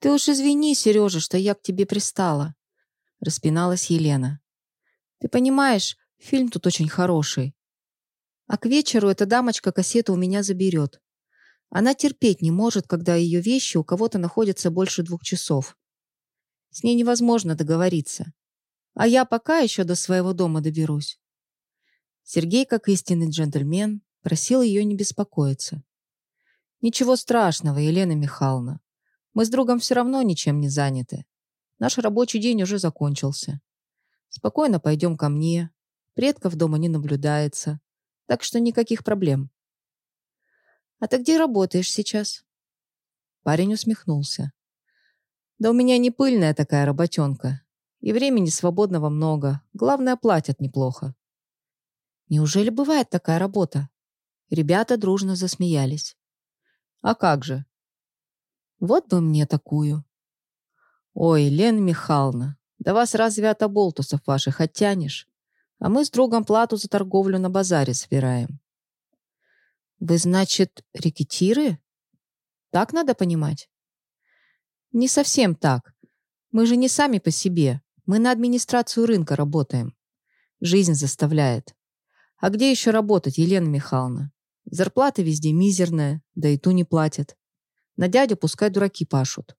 «Ты уж извини, Сережа, что я к тебе пристала», — распиналась Елена. «Ты понимаешь, фильм тут очень хороший. А к вечеру эта дамочка кассету у меня заберет. Она терпеть не может, когда ее вещи у кого-то находятся больше двух часов. С ней невозможно договориться. А я пока еще до своего дома доберусь. Сергей, как истинный джентльмен, просил ее не беспокоиться. «Ничего страшного, Елена Михайловна. Мы с другом все равно ничем не заняты. Наш рабочий день уже закончился. Спокойно пойдем ко мне. Предков дома не наблюдается. Так что никаких проблем. «А ты где работаешь сейчас?» Парень усмехнулся. «Да у меня не пыльная такая работенка. И времени свободного много. Главное, платят неплохо». «Неужели бывает такая работа?» Ребята дружно засмеялись. «А как же?» «Вот бы мне такую». «Ой, Лена Михайловна, да вас разве от оболтусов ваших оттянешь? А мы с другом плату за торговлю на базаре собираем. Вы, значит, рекетиры? Так надо понимать? Не совсем так. Мы же не сами по себе. Мы на администрацию рынка работаем. Жизнь заставляет. А где еще работать, Елена Михайловна? Зарплата везде мизерная, да и ту не платят. На дядю пускай дураки пашут.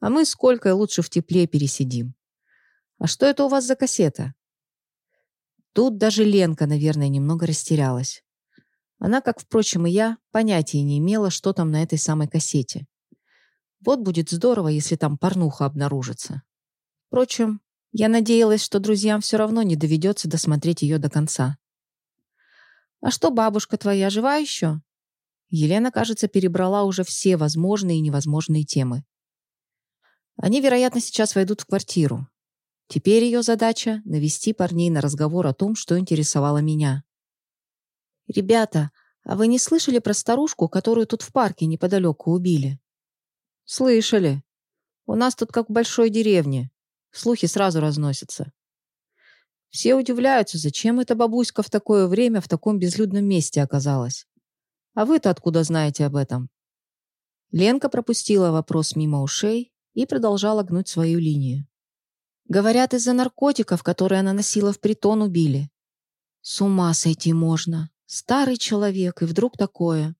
А мы сколько лучше в тепле пересидим. А что это у вас за кассета? Тут даже Ленка, наверное, немного растерялась. Она, как, впрочем, и я, понятия не имела, что там на этой самой кассете. Вот будет здорово, если там порнуха обнаружится. Впрочем, я надеялась, что друзьям все равно не доведется досмотреть ее до конца. «А что, бабушка твоя жива еще?» Елена, кажется, перебрала уже все возможные и невозможные темы. Они, вероятно, сейчас войдут в квартиру. Теперь ее задача — навести парней на разговор о том, что интересовало меня. «Ребята, а вы не слышали про старушку, которую тут в парке неподалеку убили?» «Слышали. У нас тут как в большой деревне. Слухи сразу разносятся. Все удивляются, зачем эта бабуська в такое время в таком безлюдном месте оказалась. А вы-то откуда знаете об этом?» Ленка пропустила вопрос мимо ушей и продолжала гнуть свою линию. «Говорят, из-за наркотиков, которые она носила в притон, убили. С ума сойти можно. Старый человек, и вдруг такое.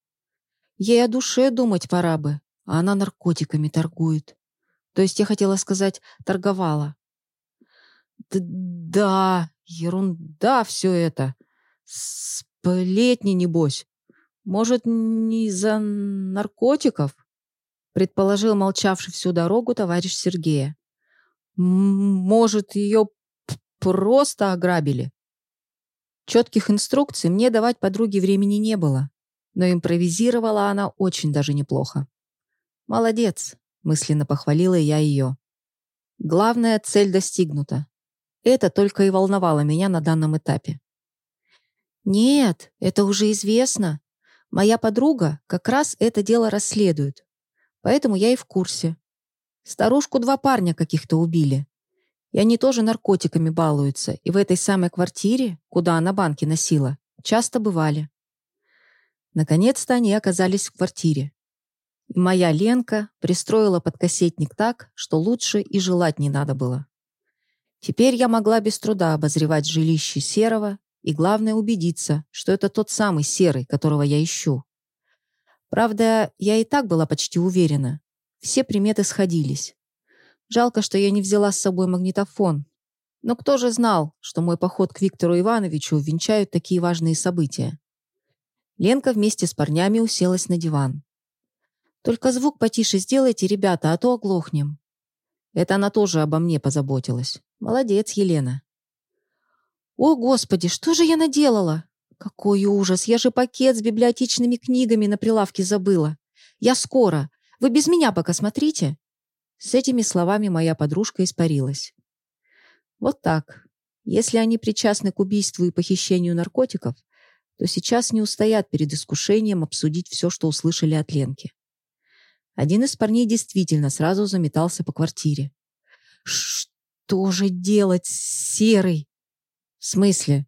Ей о душе думать пора бы, а она наркотиками торгует. То есть я хотела сказать, торговала. Д да, ерунда все это. Сплетни, небось. Может, не из-за наркотиков? Предположил молчавший всю дорогу товарищ Сергея. Может, ее просто ограбили? Четких инструкций мне давать подруге времени не было, но импровизировала она очень даже неплохо. «Молодец», — мысленно похвалила я ее. Главная цель достигнута. Это только и волновало меня на данном этапе. «Нет, это уже известно. Моя подруга как раз это дело расследует. Поэтому я и в курсе. Старушку два парня каких-то убили. И они тоже наркотиками балуются, и в этой самой квартире, куда она банки носила, часто бывали. Наконец-то они оказались в квартире. И моя Ленка пристроила подкассетник так, что лучше и желать не надо было. Теперь я могла без труда обозревать жилище Серого и, главное, убедиться, что это тот самый Серый, которого я ищу. Правда, я и так была почти уверена. Все приметы сходились. Жалко, что я не взяла с собой магнитофон. Но кто же знал, что мой поход к Виктору Ивановичу венчают такие важные события? Ленка вместе с парнями уселась на диван. «Только звук потише сделайте, ребята, а то оглохнем». Это она тоже обо мне позаботилась. Молодец, Елена. «О, Господи, что же я наделала? Какой ужас! Я же пакет с библиотечными книгами на прилавке забыла. Я скоро. Вы без меня пока смотрите». С этими словами моя подружка испарилась. Вот так. Если они причастны к убийству и похищению наркотиков, то сейчас не устоят перед искушением обсудить все, что услышали от Ленки. Один из парней действительно сразу заметался по квартире. «Что же делать, Серый?» «В смысле?»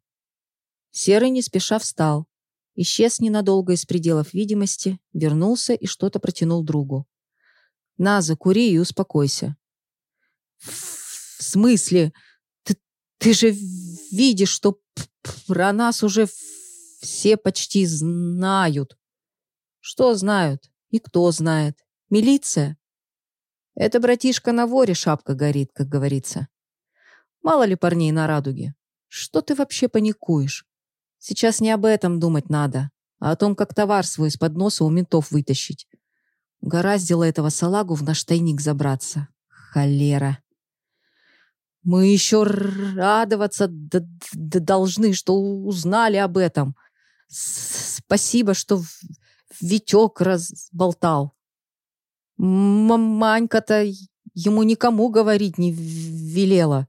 Серый не спеша встал, исчез ненадолго из пределов видимости, вернулся и что-то протянул другу. На, закури и успокойся. В смысле? Ты, ты же видишь, что про нас уже все почти знают. Что знают? И кто знает? Милиция? Это, братишка, на воре шапка горит, как говорится. Мало ли парней на радуге. Что ты вообще паникуешь? Сейчас не об этом думать надо, а о том, как товар свой из-под носа у ментов вытащить. Угораздило этого салагу в наш тайник забраться. Холера. Мы еще радоваться должны, что узнали об этом. Спасибо, что Витек разболтал. Маманька-то ему никому говорить не велела.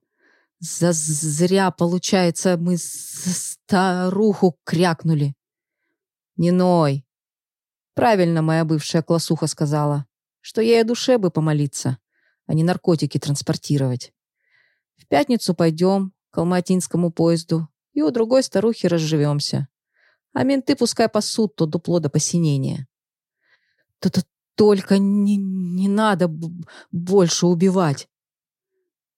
За зря, получается, мы старуху крякнули. Не ной. Правильно моя бывшая классуха сказала, что ей о душе бы помолиться, а не наркотики транспортировать. В пятницу пойдем к алматинскому поезду и у другой старухи разживемся. А менты пускай пасут то дупло до посинения. Т Только не, не надо больше убивать.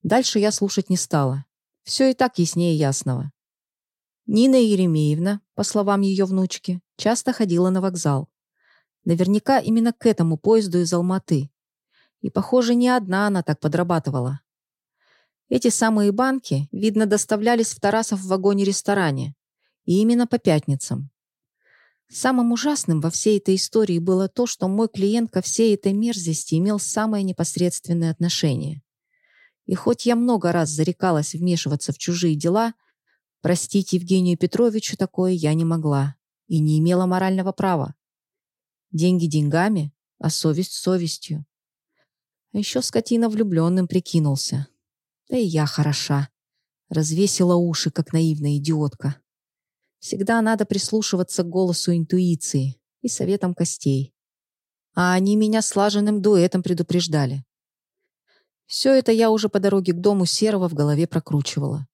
Дальше я слушать не стала. Все и так яснее ясного. Нина Еремеевна, по словам ее внучки, часто ходила на вокзал. Наверняка именно к этому поезду из Алматы. И, похоже, не одна она так подрабатывала. Эти самые банки, видно, доставлялись в Тарасов в вагоне-ресторане. И именно по пятницам. Самым ужасным во всей этой истории было то, что мой клиент ко всей этой мерзости имел самое непосредственное отношение. И хоть я много раз зарекалась вмешиваться в чужие дела, простить Евгению Петровичу такое я не могла и не имела морального права. Деньги деньгами, а совесть совестью. А еще скотина влюбленным прикинулся. Да и я хороша. Развесила уши, как наивная идиотка. Всегда надо прислушиваться к голосу интуиции и советам костей. А они меня слаженным дуэтом предупреждали. Все это я уже по дороге к дому Серого в голове прокручивала.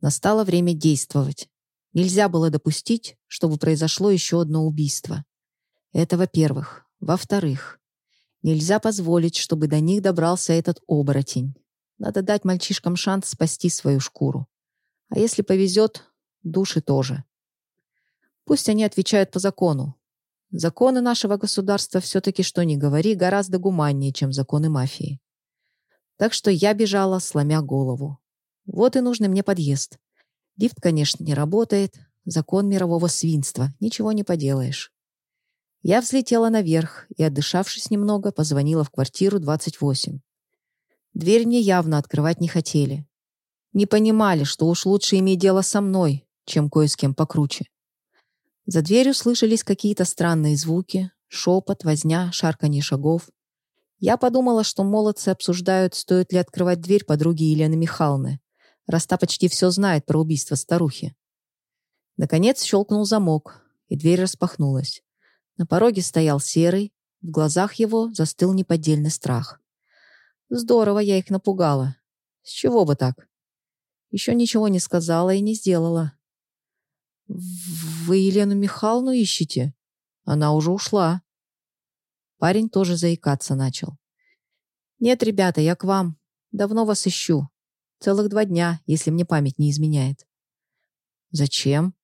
Настало время действовать. Нельзя было допустить, чтобы произошло еще одно убийство. Это во-первых. Во-вторых, нельзя позволить, чтобы до них добрался этот оборотень. Надо дать мальчишкам шанс спасти свою шкуру. А если повезет, души тоже. Пусть они отвечают по закону. Законы нашего государства все-таки, что ни говори, гораздо гуманнее, чем законы мафии. Так что я бежала, сломя голову. Вот и нужный мне подъезд. Лифт, конечно, не работает. Закон мирового свинства. Ничего не поделаешь. Я взлетела наверх и, отдышавшись немного, позвонила в квартиру 28. Дверь мне явно открывать не хотели. Не понимали, что уж лучше иметь дело со мной, чем кое с кем покруче. За дверью слышались какие-то странные звуки, шепот, возня, шарканье шагов. Я подумала, что молодцы обсуждают, стоит ли открывать дверь подруги Елены Михайловны, раз та почти все знает про убийство старухи. Наконец щелкнул замок, и дверь распахнулась. На пороге стоял Серый, в глазах его застыл неподдельный страх. Здорово я их напугала. С чего бы так? Еще ничего не сказала и не сделала. «Вы Елену Михайловну ищете? Она уже ушла». Парень тоже заикаться начал. «Нет, ребята, я к вам. Давно вас ищу. Целых два дня, если мне память не изменяет». «Зачем?»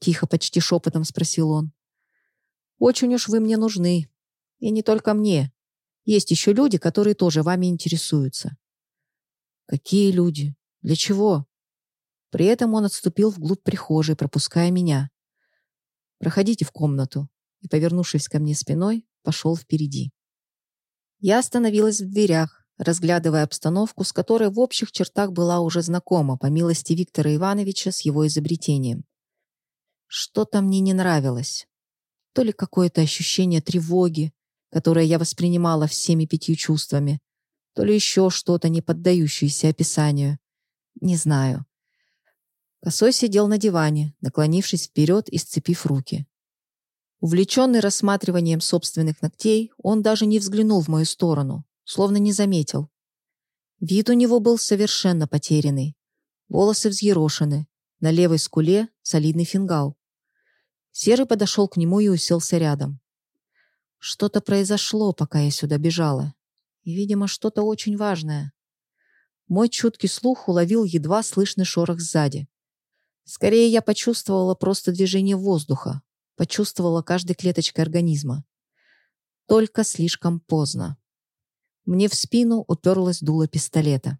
Тихо, почти шепотом спросил он. «Очень уж вы мне нужны. И не только мне. Есть еще люди, которые тоже вами интересуются». «Какие люди? Для чего?» При этом он отступил вглубь прихожей, пропуская меня. «Проходите в комнату», и, повернувшись ко мне спиной, пошел впереди. Я остановилась в дверях, разглядывая обстановку, с которой в общих чертах была уже знакома, по милости Виктора Ивановича с его изобретением. Что-то мне не нравилось. То ли какое-то ощущение тревоги, которое я воспринимала всеми пятью чувствами, то ли еще что-то, не поддающееся описанию. Не знаю. Косой сидел на диване, наклонившись вперед и сцепив руки. Увлеченный рассматриванием собственных ногтей, он даже не взглянул в мою сторону, словно не заметил. Вид у него был совершенно потерянный. Волосы взъерошены, на левой скуле солидный фингал. Серый подошел к нему и уселся рядом. Что-то произошло, пока я сюда бежала. и, видимо, что-то очень важное. Мой чуткий слух уловил едва слышный шорох сзади. Скорее, я почувствовала просто движение воздуха, почувствовала каждой клеточкой организма. Только слишком поздно. Мне в спину уперлась дуло пистолета.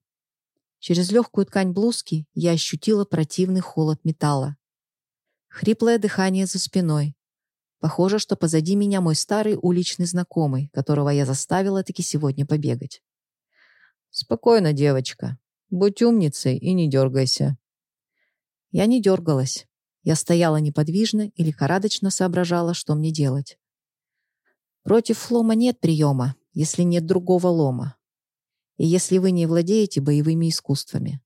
Через легкую ткань блузки я ощутила противный холод металла. Хриплое дыхание за спиной. Похоже, что позади меня мой старый уличный знакомый, которого я заставила таки сегодня побегать. «Спокойно, девочка. Будь умницей и не дергайся». Я не дергалась. Я стояла неподвижно и лихорадочно соображала, что мне делать. Против лома нет приема, если нет другого лома. И если вы не владеете боевыми искусствами.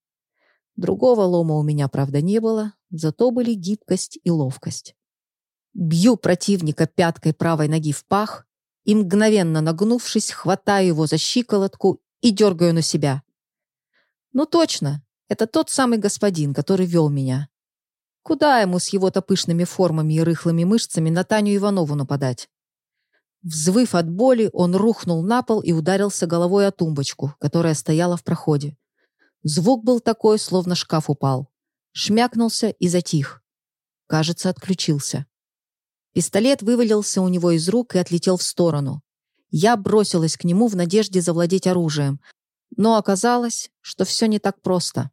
Другого лома у меня, правда, не было, зато были гибкость и ловкость. Бью противника пяткой правой ноги в пах и, мгновенно нагнувшись, хватаю его за щиколотку и дергаю на себя. Ну точно, это тот самый господин, который вел меня. Куда ему с его-то пышными формами и рыхлыми мышцами на Таню Иванову нападать? Взвыв от боли, он рухнул на пол и ударился головой о тумбочку, которая стояла в проходе. Звук был такой, словно шкаф упал. Шмякнулся и затих. Кажется, отключился. Пистолет вывалился у него из рук и отлетел в сторону. Я бросилась к нему в надежде завладеть оружием. Но оказалось, что все не так просто.